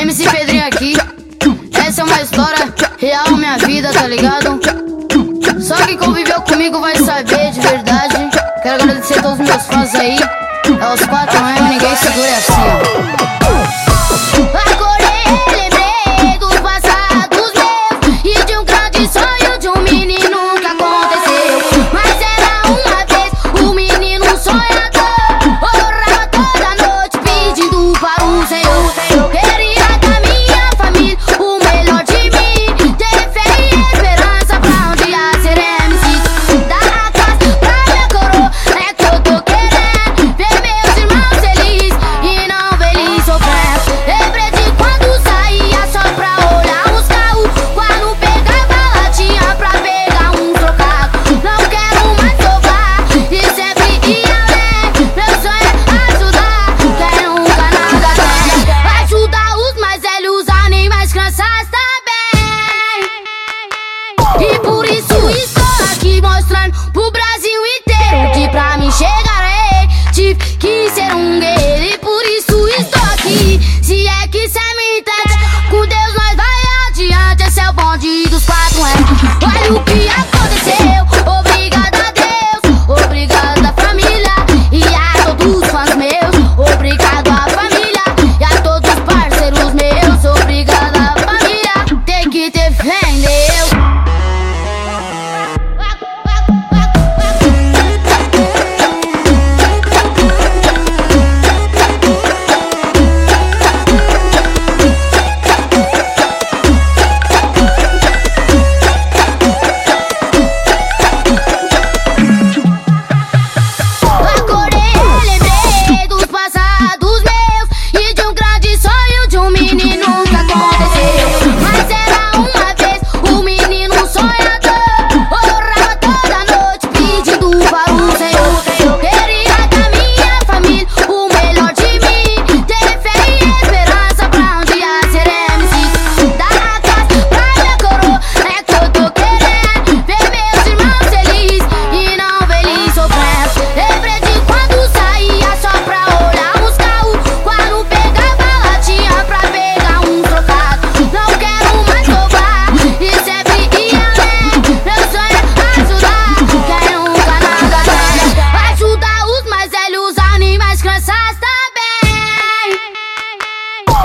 MC Pedrinho aqui. Essa é uma história real, minha vida, tá ligado? Só quem conviveu comigo vai saber de verdade. Quero agradecer a todos os meus fãs aí. É os quatro mesmo, ninguém segura assim, ó. Tive que ser um guerreiro E por isso estou aqui, se é que cê me entende Com Deus nós vai adiante, esse é o bonde dos quatro é. Olha o que aconteceu,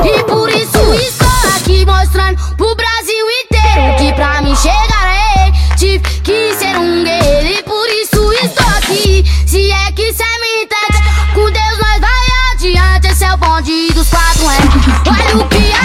E por isso estou aqui mostrando pro Brasil inteiro Que pra mim chegar é tive que ser um guerreiro. E por isso estou aqui, se é que cê me entende. Com Deus nós vai adiante, esse é o bonde dos quatro é. Olha o que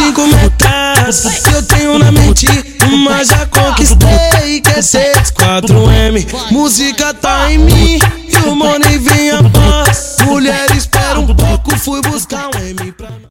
consigo metas. Se eu tenho na mente, uma já conquistei. Quer é ser 4M, música tá em mim. E o money vinha paz. Mulher, espera um pouco, fui buscar um M pra